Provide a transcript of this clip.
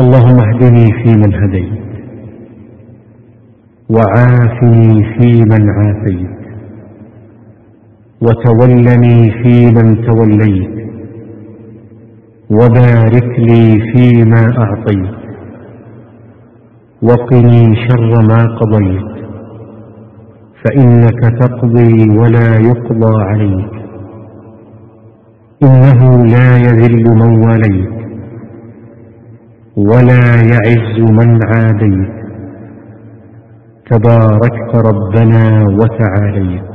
اللهم اهدني فيمن هديت وعافني فيمن عافيت وتولني فيمن توليت وبارك لي فيما أعطيت وقني شر ما قضيت فإنك تقضي ولا يقضى عليك إنه لا يذل من واليت ولا يعز من عاديت. تباركت ربنا وتعاليت.